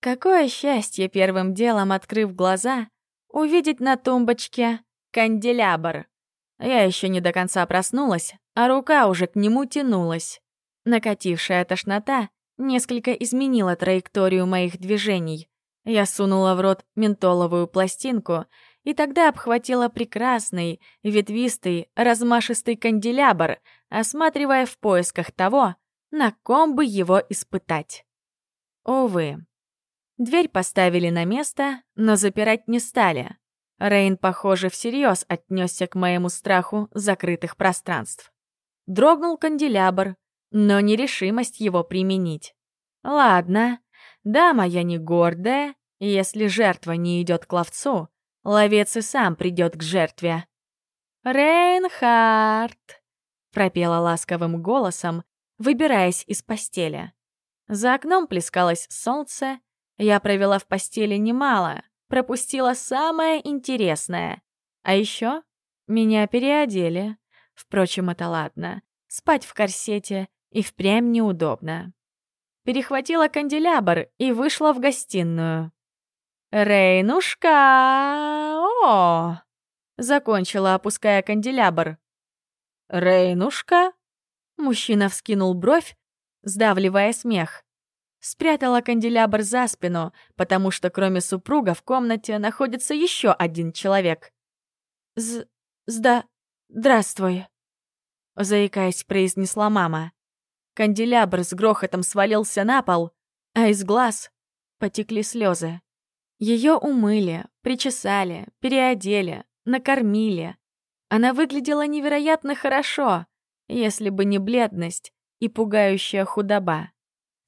Какое счастье первым делом, открыв глаза, увидеть на тумбочке канделябр. Я еще не до конца проснулась, а рука уже к нему тянулась. Накатившая тошнота несколько изменила траекторию моих движений. Я сунула в рот ментоловую пластинку и тогда обхватила прекрасный, ветвистый, размашистый канделябр, осматривая в поисках того, на ком бы его испытать. Увы. Дверь поставили на место, но запирать не стали. Рейн, похоже, всерьез отнесся к моему страху закрытых пространств. Дрогнул канделябр, но нерешимость его применить. Ладно, дама я не гордая, если жертва не идет к ловцу, ловец и сам придет к жертве. «Рейнхард!» — пропела ласковым голосом, выбираясь из постели. За окном плескалось солнце, я провела в постели немало, пропустила самое интересное. А еще меня переодели. Впрочем, это ладно. Спать в корсете и впрямь неудобно. Перехватила канделябр и вышла в гостиную. «Рейнушка! О!» Закончила, опуская канделябр. «Рейнушка?» Мужчина вскинул бровь, сдавливая смех. Спрятала канделябр за спину, потому что кроме супруга в комнате находится еще один человек. «З... сда... здравствуй», — заикаясь, произнесла мама. Канделябр с грохотом свалился на пол, а из глаз потекли слезы. Ее умыли, причесали, переодели, накормили. Она выглядела невероятно хорошо, если бы не бледность и пугающая худоба.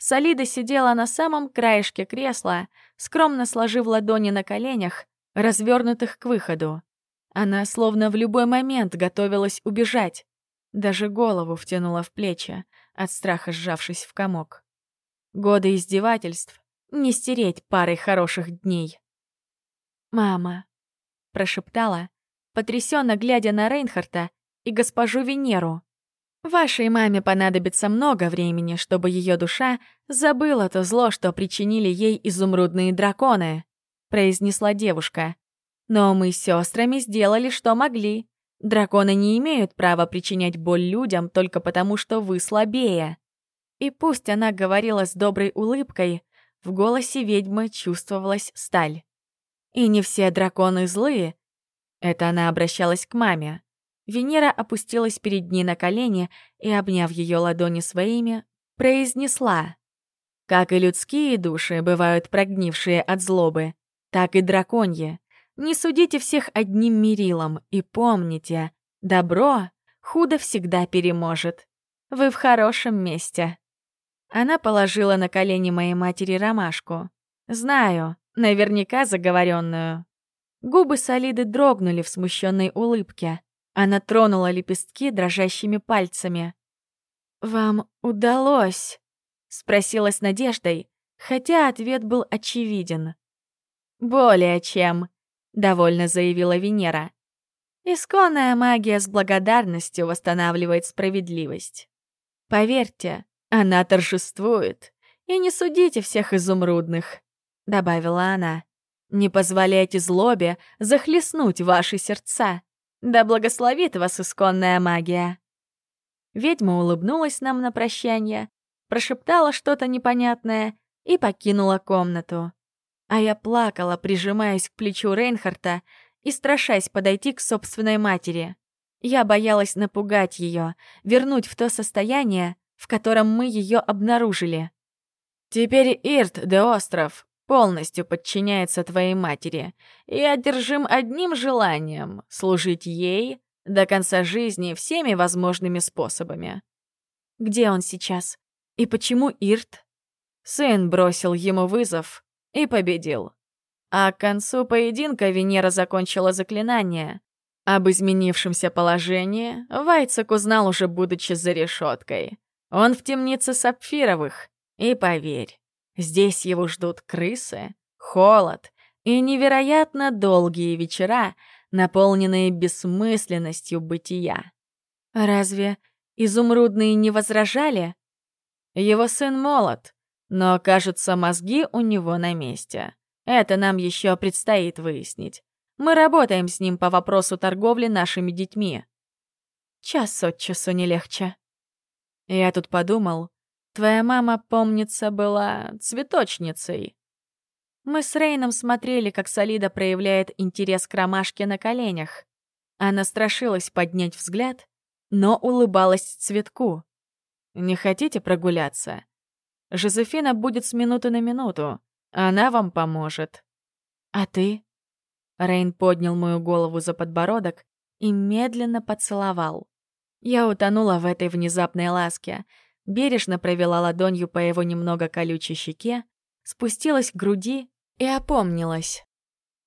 Солида сидела на самом краешке кресла, скромно сложив ладони на коленях, развернутых к выходу. Она словно в любой момент готовилась убежать. Даже голову втянула в плечи, от страха сжавшись в комок. Годы издевательств не стереть парой хороших дней. «Мама», — прошептала, потрясенно глядя на Рейнхарта и госпожу Венеру. Вашей маме понадобится много времени, чтобы ее душа забыла то зло, что причинили ей изумрудные драконы», — произнесла девушка. «Но мы с сестрами сделали, что могли. Драконы не имеют права причинять боль людям только потому, что вы слабее». И пусть она говорила с доброй улыбкой, в голосе ведьмы чувствовалась сталь. «И не все драконы злые». Это она обращалась к маме. Венера опустилась перед ней на колени и, обняв ее ладони своими, произнесла. «Как и людские души бывают прогнившие от злобы, так и драконьи. Не судите всех одним мерилом и помните, добро худо всегда переможет. Вы в хорошем месте». Она положила на колени моей матери ромашку. Знаю, наверняка заговоренную. Губы Солиды дрогнули в смущенной улыбке. Она тронула лепестки дрожащими пальцами. «Вам удалось?» — спросила с надеждой, хотя ответ был очевиден. «Более чем», — довольно заявила Венера. «Исконная магия с благодарностью восстанавливает справедливость. Поверьте, она торжествует. И не судите всех изумрудных», — добавила она. «Не позволяйте злобе захлестнуть ваши сердца. Да благословит вас исконная магия!» Ведьма улыбнулась нам на прощание, прошептала что-то непонятное и покинула комнату. А я плакала, прижимаясь к плечу Рейнхарта и страшась подойти к собственной матери. Я боялась напугать ее, вернуть в то состояние, в котором мы ее обнаружили. «Теперь Ирт де Остров полностью подчиняется твоей матери и одержим одним желанием — служить ей до конца жизни всеми возможными способами. Где он сейчас? И почему Ирт? Сын бросил ему вызов и победил. А к концу поединка Венера закончила заклинание. Об изменившемся положении Вайцек узнал уже будучи за решеткой. Он в темнице Сапфировых. И поверь, Здесь его ждут крысы, холод и невероятно долгие вечера, наполненные бессмысленностью бытия. Разве изумрудные не возражали? Его сын молод, Но, кажется, мозги у него на месте. Это нам еще предстоит выяснить. Мы работаем с ним по вопросу торговли нашими детьми. Час от часу не легче. Я тут подумал, твоя мама, помнится, была цветочницей. Мы с Рейном смотрели, как Солида проявляет интерес к ромашке на коленях. Она страшилась поднять взгляд, но улыбалась цветку. «Не хотите прогуляться? Жозефина будет с минуты на минуту. Она вам поможет». «А ты?» Рейн поднял мою голову за подбородок и медленно поцеловал. Я утонула в этой внезапной ласке, бережно провела ладонью по его немного колючей щеке, спустилась к груди и опомнилась.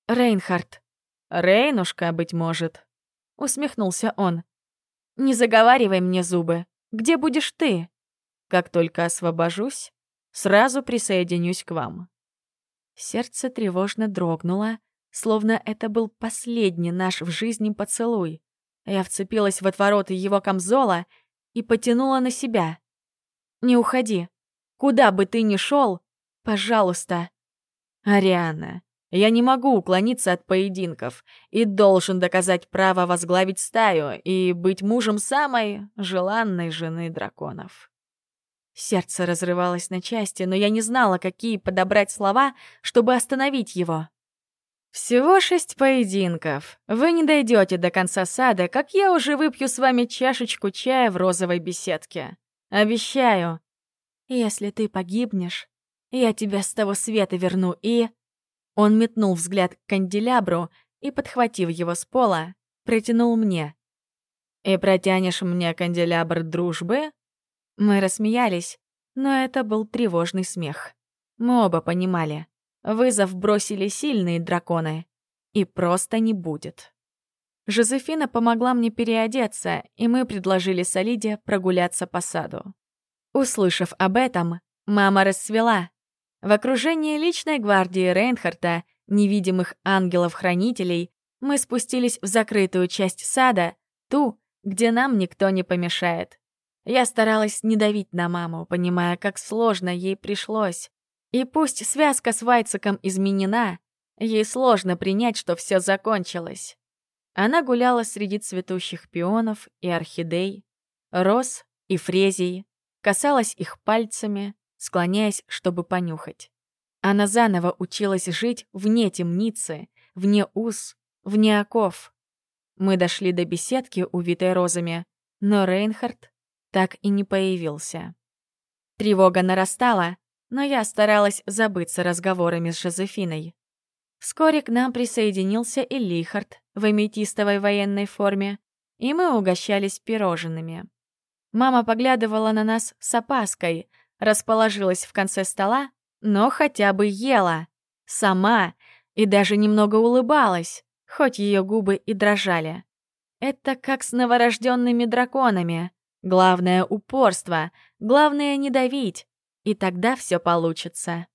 «Рейнхард». «Рейнушка, быть может», — усмехнулся он. «Не заговаривай мне зубы. Где будешь ты?» «Как только освобожусь, сразу присоединюсь к вам». Сердце тревожно дрогнуло, словно это был последний наш в жизни поцелуй. Я вцепилась в отвороты его камзола и потянула на себя. «Не уходи. Куда бы ты ни шел, пожалуйста». «Ариана, я не могу уклониться от поединков и должен доказать право возглавить стаю и быть мужем самой желанной жены драконов». Сердце разрывалось на части, но я не знала, какие подобрать слова, чтобы остановить его. «Всего шесть поединков. Вы не дойдете до конца сада, как я уже выпью с вами чашечку чая в розовой беседке. Обещаю. Если ты погибнешь, я тебя с того света верну и...» Он метнул взгляд к канделябру и, подхватив его с пола, протянул мне. «И протянешь мне канделябр дружбы?» Мы рассмеялись, но это был тревожный смех. Мы оба понимали. Вызов бросили сильные драконы. И просто не будет. Жозефина помогла мне переодеться, и мы предложили Солиде прогуляться по саду. Услышав об этом, мама расцвела. В окружении личной гвардии Рейнхарта, невидимых ангелов-хранителей, мы спустились в закрытую часть сада, ту, где нам никто не помешает. Я старалась не давить на маму, понимая, как сложно ей пришлось. И пусть связка с Вайцеком изменена, ей сложно принять, что все закончилось. Она гуляла среди цветущих пионов и орхидей, роз и фрезий, касалась их пальцами, склоняясь, чтобы понюхать. Она заново училась жить вне темницы, вне уз, вне оков. Мы дошли до беседки, увитой розами, но Рейнхард так и не появился. Тревога нарастала, но я старалась забыться разговорами с Жозефиной. Вскоре к нам присоединился и Лихард в аметистовой военной форме, и мы угощались пирожными. Мама поглядывала на нас с опаской, расположилась в конце стола, но хотя бы ела. Сама. И даже немного улыбалась, хоть ее губы и дрожали. Это как с новорожденными драконами. Главное — упорство, главное — не давить, и тогда все получится.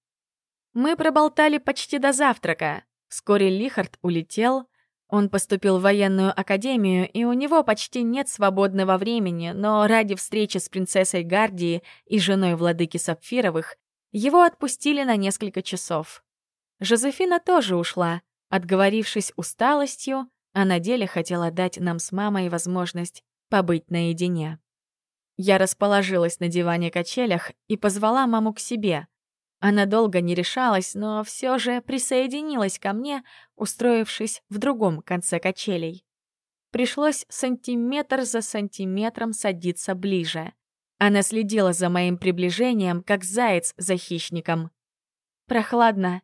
Мы проболтали почти до завтрака. Вскоре Лихард улетел. Он поступил в военную академию, и у него почти нет свободного времени, но ради встречи с принцессой Гардии и женой владыки Сапфировых его отпустили на несколько часов. Жозефина тоже ушла, отговорившись усталостью, а на деле хотела дать нам с мамой возможность побыть наедине. Я расположилась на диване-качелях и позвала маму к себе. Она долго не решалась, но все же присоединилась ко мне, устроившись в другом конце качелей. Пришлось сантиметр за сантиметром садиться ближе. Она следила за моим приближением, как заяц за хищником. «Прохладно.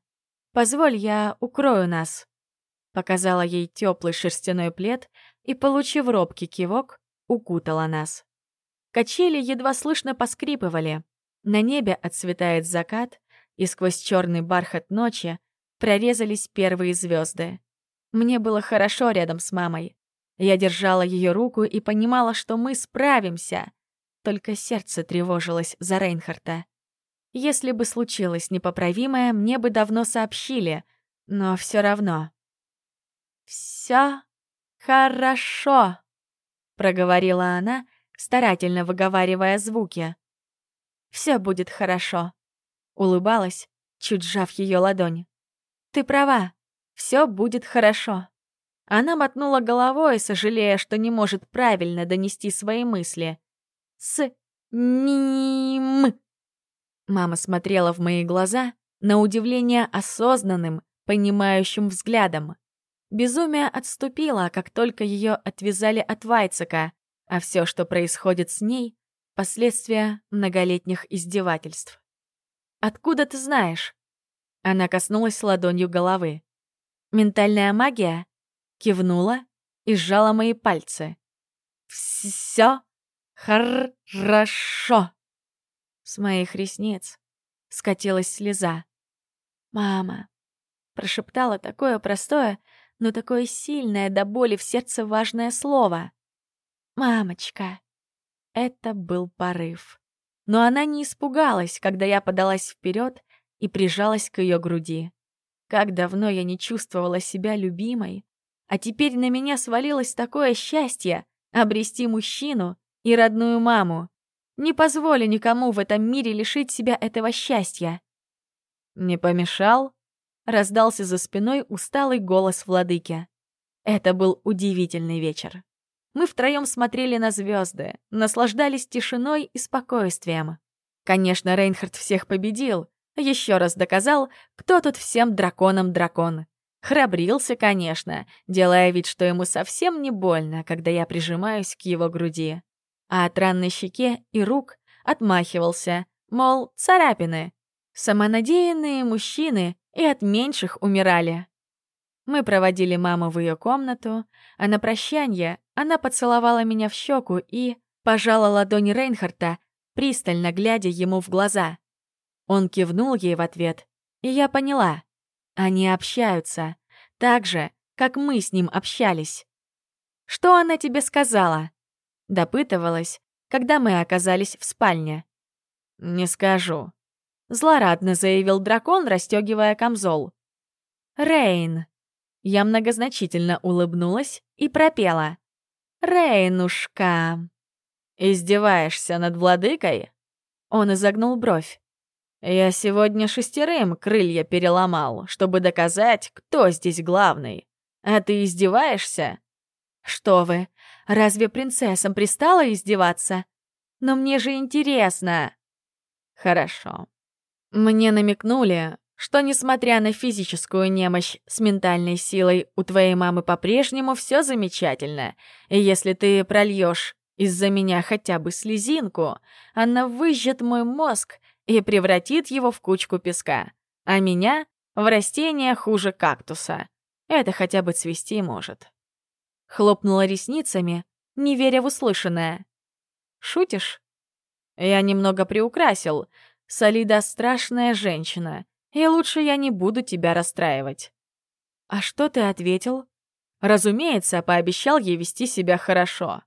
Позволь, я укрою нас», — показала ей теплый шерстяной плед и, получив робкий кивок, укутала нас. Качели едва слышно поскрипывали. На небе отцветает закат, и сквозь черный бархат ночи прорезались первые звезды. Мне было хорошо рядом с мамой. Я держала ее руку и понимала, что мы справимся. Только сердце тревожилось за Рейнхарта. Если бы случилось непоправимое, мне бы давно сообщили, но все равно. «Все хорошо», — проговорила она, — старательно выговаривая звуки. «Все будет хорошо. Улыбалась, чуть сжав ее ладонь. «Ты права, все будет хорошо». Она мотнула головой, сожалея, что не может правильно донести свои мысли. «С ним». Мама смотрела в мои глаза, на удивление осознанным, понимающим взглядом. Безумие отступило, как только ее отвязали от Вайцека, а все, что происходит с ней — последствия многолетних издевательств. «Откуда ты знаешь?» Она коснулась ладонью головы. «Ментальная магия?» Кивнула и сжала мои пальцы. «Все хорошо!» С моих ресниц скатилась слеза. «Мама!» Прошептала такое простое, но такое сильное до боли в сердце важное слово. «Мамочка!» Это был порыв. Но она не испугалась, когда я подалась вперед и прижалась к ее груди. Как давно я не чувствовала себя любимой, а теперь на меня свалилось такое счастье обрести мужчину и родную маму. Не позволю никому в этом мире лишить себя этого счастья. «Не помешал?» — раздался за спиной усталый голос владыки. Это был удивительный вечер. Мы втроем смотрели на звезды, наслаждались тишиной и спокойствием. Конечно, Рейнхард всех победил, еще раз доказал, кто тут всем драконам дракон. Храбрился, конечно, делая вид, что ему совсем не больно, когда я прижимаюсь к его груди. А от ранной щеке и рук отмахивался, мол, царапины. Самонадеянные мужчины и от меньших умирали. Мы проводили маму в ее комнату, а на прощание она поцеловала меня в щеку и пожала ладонь Рейнхарта, пристально глядя ему в глаза. Он кивнул ей в ответ, и я поняла. Они общаются, так же, как мы с ним общались. «Что она тебе сказала?» Допытывалась, когда мы оказались в спальне. «Не скажу», Злорадно заявил дракон, расстегивая камзол. «Рейн!» Я многозначительно улыбнулась и пропела. «Рейнушка!» «Издеваешься над владыкой?» Он изогнул бровь. «Я сегодня шестерым крылья переломал, чтобы доказать, кто здесь главный. А ты издеваешься?» «Что вы, разве принцессам пристало издеваться? Но мне же интересно!» «Хорошо. Мне намекнули, что, несмотря на физическую немощь с ментальной силой, у твоей мамы по-прежнему все замечательно, и если ты прольешь из-за меня хотя бы слезинку, она выжжет мой мозг и превратит его в кучку песка, а меня — в растение хуже кактуса. Это хотя бы цвести может. Хлопнула ресницами, не веря в услышанное. «Шутишь?» Я немного приукрасил — Солида страшная женщина, и лучше я не буду тебя расстраивать». «А что ты ответил?» Разумеется, пообещал ей вести себя хорошо.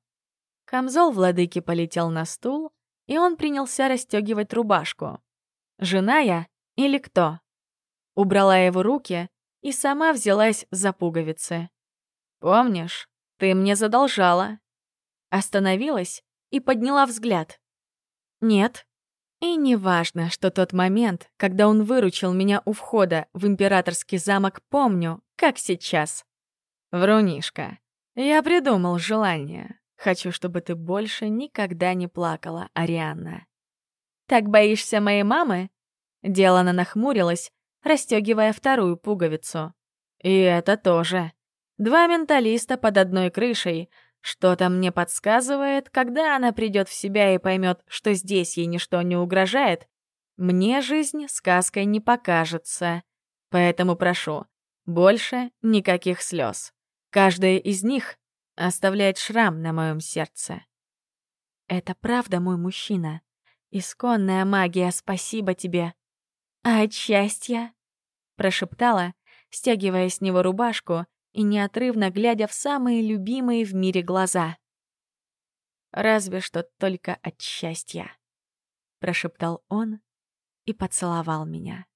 Камзол владыки полетел на стул, и он принялся расстегивать рубашку. «Жена я или кто?» Убрала его руки и сама взялась за пуговицы. «Помнишь, ты мне задолжала?» Остановилась и подняла взгляд. «Нет», и не важно, что тот момент, когда он выручил меня у входа в императорский замок, помню, как сейчас. Врунишка, я придумал желание. Хочу, чтобы ты больше никогда не плакала, Арианна. Так боишься моей мамы? Делана нахмурилась, расстегивая вторую пуговицу. И это тоже. Два менталиста под одной крышей — что-то мне подсказывает, когда она придет в себя и поймет, что здесь ей ничто не угрожает, мне жизнь сказкой не покажется. Поэтому прошу, больше никаких слез. Каждая из них оставляет шрам на моем сердце. Это правда, мой мужчина. Исконная магия, спасибо тебе. А от счастья? Прошептала, стягивая с него рубашку и неотрывно глядя в самые любимые в мире глаза. «Разве что только от счастья», — прошептал он и поцеловал меня.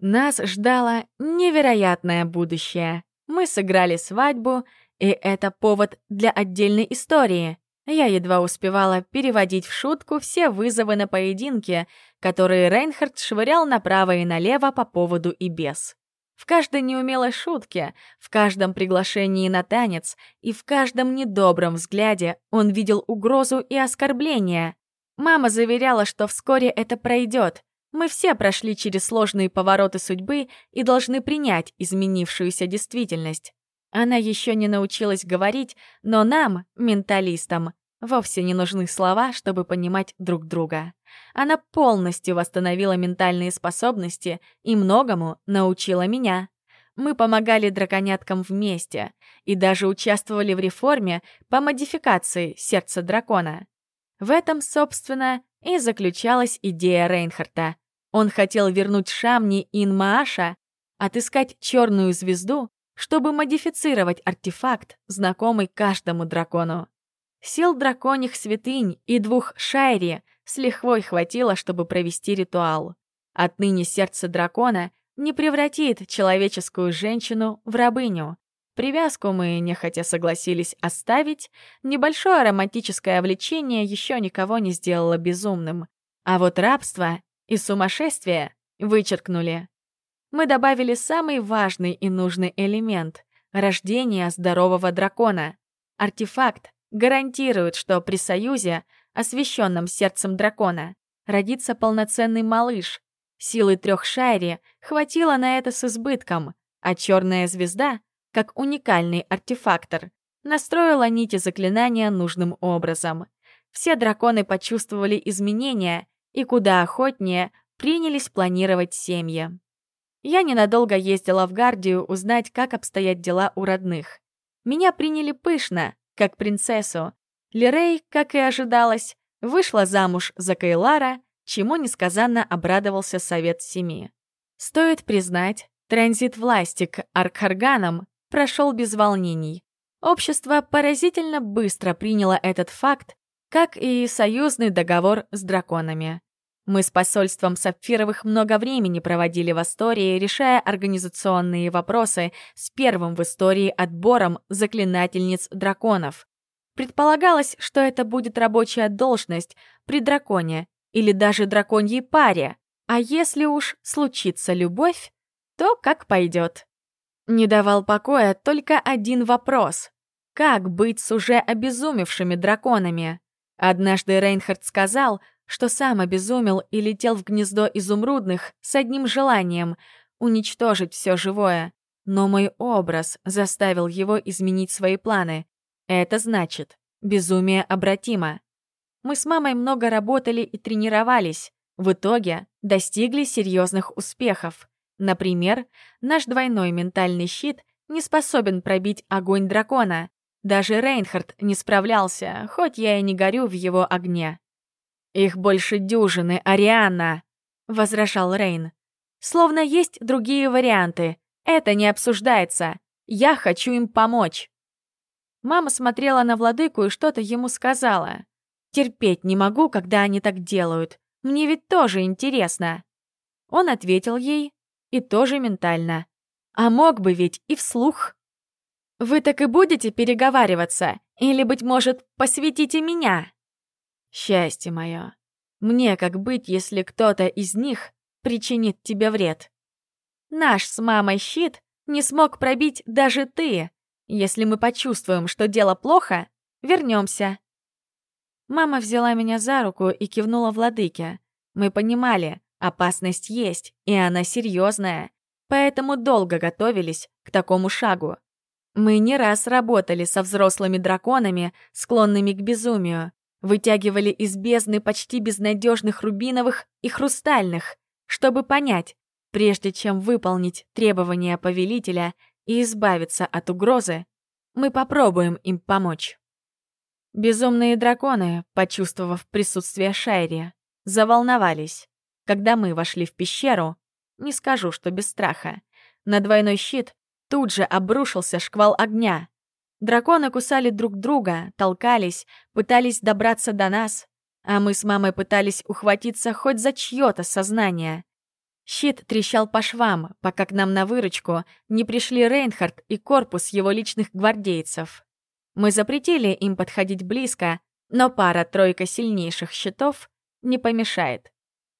Нас ждало невероятное будущее. Мы сыграли свадьбу, и это повод для отдельной истории. Я едва успевала переводить в шутку все вызовы на поединки, которые Рейнхард швырял направо и налево по поводу и без. В каждой неумелой шутке, в каждом приглашении на танец и в каждом недобром взгляде он видел угрозу и оскорбление. Мама заверяла, что вскоре это пройдет. Мы все прошли через сложные повороты судьбы и должны принять изменившуюся действительность. Она еще не научилась говорить, но нам, менталистам, вовсе не нужны слова, чтобы понимать друг друга. Она полностью восстановила ментальные способности и многому научила меня. Мы помогали драконяткам вместе и даже участвовали в реформе по модификации сердца дракона. В этом, собственно, и заключалась идея Рейнхарта. Он хотел вернуть Шамни Инмааша, отыскать черную звезду, чтобы модифицировать артефакт, знакомый каждому дракону. Сил драконьих святынь и двух шайри с лихвой хватило, чтобы провести ритуал. Отныне сердце дракона не превратит человеческую женщину в рабыню. Привязку мы нехотя согласились оставить, небольшое романтическое влечение еще никого не сделало безумным. А вот рабство и сумасшествие вычеркнули. Мы добавили самый важный и нужный элемент — рождение здорового дракона. Артефакт гарантирует, что при союзе — освященном сердцем дракона, родится полноценный малыш. Силы трех Шайри хватило на это с избытком, а черная звезда, как уникальный артефактор, настроила нити заклинания нужным образом. Все драконы почувствовали изменения и куда охотнее принялись планировать семьи. Я ненадолго ездила в Гардию узнать, как обстоят дела у родных. Меня приняли пышно, как принцессу, Лирей, как и ожидалось, вышла замуж за Кайлара, чему несказанно обрадовался Совет Семи. Стоит признать, транзит власти к Аркхарганам прошел без волнений. Общество поразительно быстро приняло этот факт, как и союзный договор с драконами. Мы с посольством Сапфировых много времени проводили в Астории, решая организационные вопросы с первым в истории отбором заклинательниц драконов. Предполагалось, что это будет рабочая должность при драконе или даже драконьей паре, а если уж случится любовь, то как пойдет. Не давал покоя только один вопрос. Как быть с уже обезумевшими драконами? Однажды Рейнхард сказал, что сам обезумел и летел в гнездо изумрудных с одним желанием — уничтожить все живое. Но мой образ заставил его изменить свои планы. Это значит, безумие обратимо. Мы с мамой много работали и тренировались. В итоге достигли серьезных успехов. Например, наш двойной ментальный щит не способен пробить огонь дракона. Даже Рейнхард не справлялся, хоть я и не горю в его огне. «Их больше дюжины, Ариана!» — возражал Рейн. «Словно есть другие варианты. Это не обсуждается. Я хочу им помочь». Мама смотрела на владыку и что-то ему сказала. «Терпеть не могу, когда они так делают. Мне ведь тоже интересно». Он ответил ей, и тоже ментально. А мог бы ведь и вслух. «Вы так и будете переговариваться? Или, быть может, посвятите меня?» «Счастье мое. Мне как быть, если кто-то из них причинит тебе вред?» «Наш с мамой щит не смог пробить даже ты. Если мы почувствуем, что дело плохо, вернемся. Мама взяла меня за руку и кивнула владыке. Мы понимали, опасность есть, и она серьезная, поэтому долго готовились к такому шагу. Мы не раз работали со взрослыми драконами, склонными к безумию, вытягивали из бездны почти безнадежных рубиновых и хрустальных, чтобы понять, прежде чем выполнить требования повелителя — и избавиться от угрозы, мы попробуем им помочь. Безумные драконы, почувствовав присутствие Шайри, заволновались. Когда мы вошли в пещеру, не скажу, что без страха, на двойной щит тут же обрушился шквал огня. Драконы кусали друг друга, толкались, пытались добраться до нас, а мы с мамой пытались ухватиться хоть за чьё-то сознание. Щит трещал по швам, пока к нам на выручку не пришли Рейнхард и корпус его личных гвардейцев. Мы запретили им подходить близко, но пара-тройка сильнейших щитов не помешает.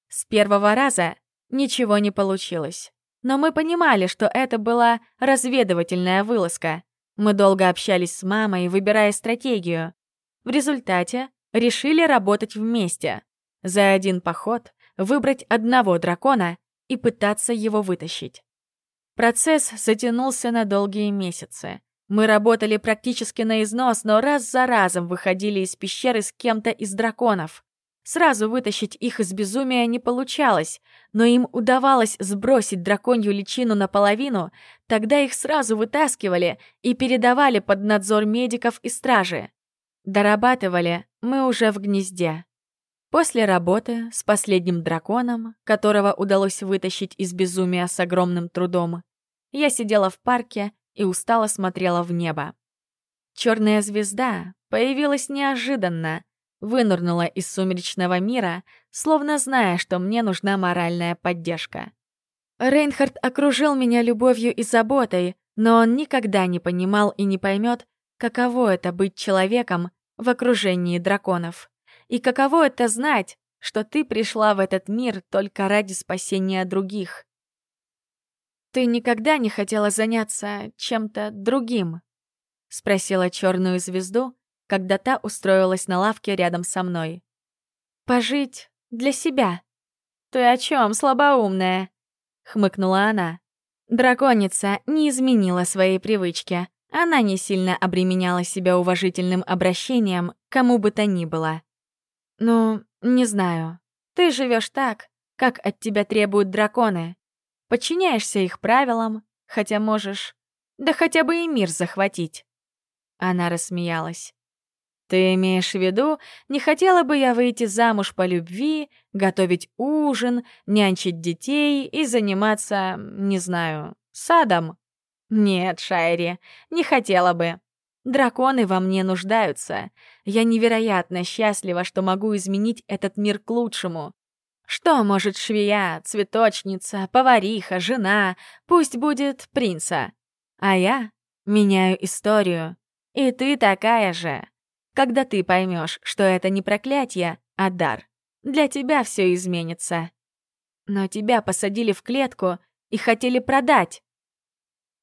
С первого раза ничего не получилось. Но мы понимали, что это была разведывательная вылазка. Мы долго общались с мамой, выбирая стратегию. В результате решили работать вместе. За один поход выбрать одного дракона и пытаться его вытащить. Процесс затянулся на долгие месяцы. Мы работали практически на износ, но раз за разом выходили из пещеры с кем-то из драконов. Сразу вытащить их из безумия не получалось, но им удавалось сбросить драконью личину наполовину, тогда их сразу вытаскивали и передавали под надзор медиков и стражи. Дорабатывали мы уже в гнезде. После работы с последним драконом, которого удалось вытащить из безумия с огромным трудом, я сидела в парке и устало смотрела в небо. Черная звезда появилась неожиданно, вынырнула из сумеречного мира, словно зная, что мне нужна моральная поддержка. Рейнхард окружил меня любовью и заботой, но он никогда не понимал и не поймет, каково это быть человеком в окружении драконов. И каково это знать, что ты пришла в этот мир только ради спасения других. «Ты никогда не хотела заняться чем-то другим?» — спросила черную звезду, когда та устроилась на лавке рядом со мной. «Пожить для себя». «Ты о чем, слабоумная?» — хмыкнула она. Драконица не изменила своей привычки. Она не сильно обременяла себя уважительным обращением кому бы то ни было. «Ну, не знаю. Ты живешь так, как от тебя требуют драконы. Подчиняешься их правилам, хотя можешь... Да хотя бы и мир захватить». Она рассмеялась. «Ты имеешь в виду, не хотела бы я выйти замуж по любви, готовить ужин, нянчить детей и заниматься, не знаю, садом?» «Нет, Шайри, не хотела бы. Драконы во мне нуждаются. Я невероятно счастлива, что могу изменить этот мир к лучшему. Что может швея, цветочница, повариха, жена, пусть будет принца. А я меняю историю. И ты такая же. Когда ты поймешь, что это не проклятие, а дар, для тебя все изменится. Но тебя посадили в клетку и хотели продать.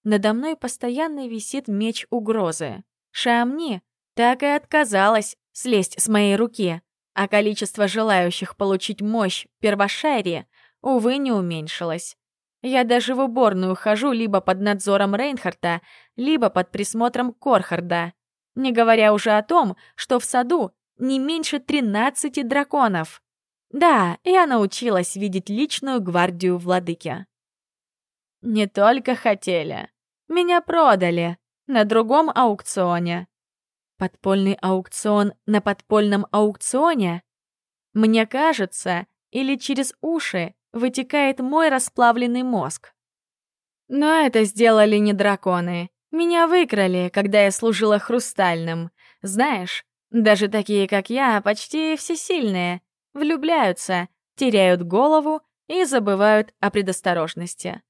Надо мной постоянно висит меч угрозы. Шамни так и отказалась слезть с моей руки а количество желающих получить мощь первошайри, увы, не уменьшилось. Я даже в уборную хожу либо под надзором Рейнхарта, либо под присмотром Корхарда, не говоря уже о том, что в саду не меньше 13 драконов. Да, я научилась видеть личную гвардию владыки. Не только хотели. Меня продали на другом аукционе. Подпольный аукцион на подпольном аукционе? Мне кажется, или через уши вытекает мой расплавленный мозг. Но это сделали не драконы. Меня выкрали, когда я служила хрустальным. Знаешь, даже такие, как я, почти всесильные, влюбляются, теряют голову и забывают о предосторожности.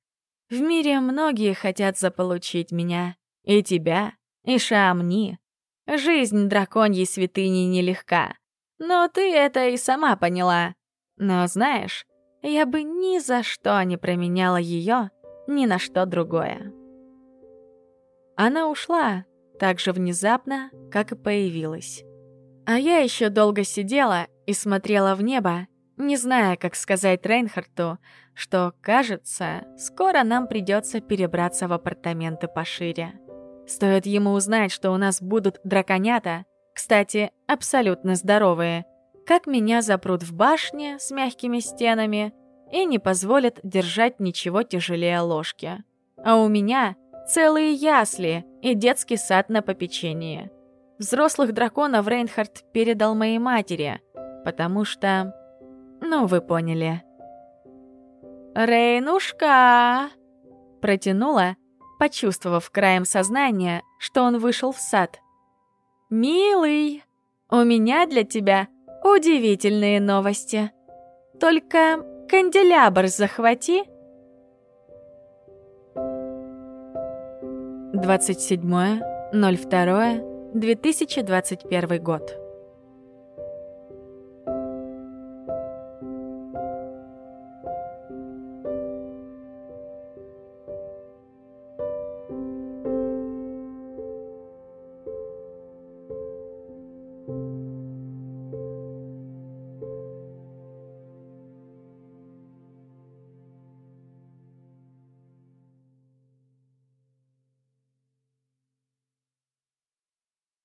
В мире многие хотят заполучить меня. И тебя, и Шамни. Жизнь драконьей святыни нелегка. Но ты это и сама поняла. Но знаешь, я бы ни за что не променяла ее ни на что другое. Она ушла так же внезапно, как и появилась. А я еще долго сидела и смотрела в небо, не зная, как сказать Рейнхарту, что, кажется, скоро нам придется перебраться в апартаменты пошире. Стоит ему узнать, что у нас будут драконята, кстати, абсолютно здоровые, как меня запрут в башне с мягкими стенами и не позволят держать ничего тяжелее ложки. А у меня целые ясли и детский сад на попечении. Взрослых драконов Рейнхард передал моей матери, потому что... Ну, вы поняли. «Рейнушка!» Протянула, почувствовав краем сознания, что он вышел в сад. «Милый, у меня для тебя удивительные новости. Только канделябр захвати». 27.02.2021 год.